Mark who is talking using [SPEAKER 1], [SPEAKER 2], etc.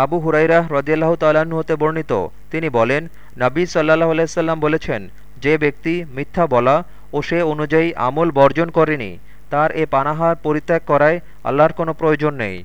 [SPEAKER 1] আবু হুরাইরা রদিয়াল্লাহ তাল্লাহ্ন হতে বর্ণিত। তিনি বলেন, নাবী সাল্লাহ আলাইসাল্লাম বলেছেন, যে ব্যক্তি মিথ্যা বলা ও সে অনুযায়ী আমল বর্জন করেনি, তার এ পানাহার পরিত্যাগ করায় আল্লাহর কোনো প্রয়োজন নেই।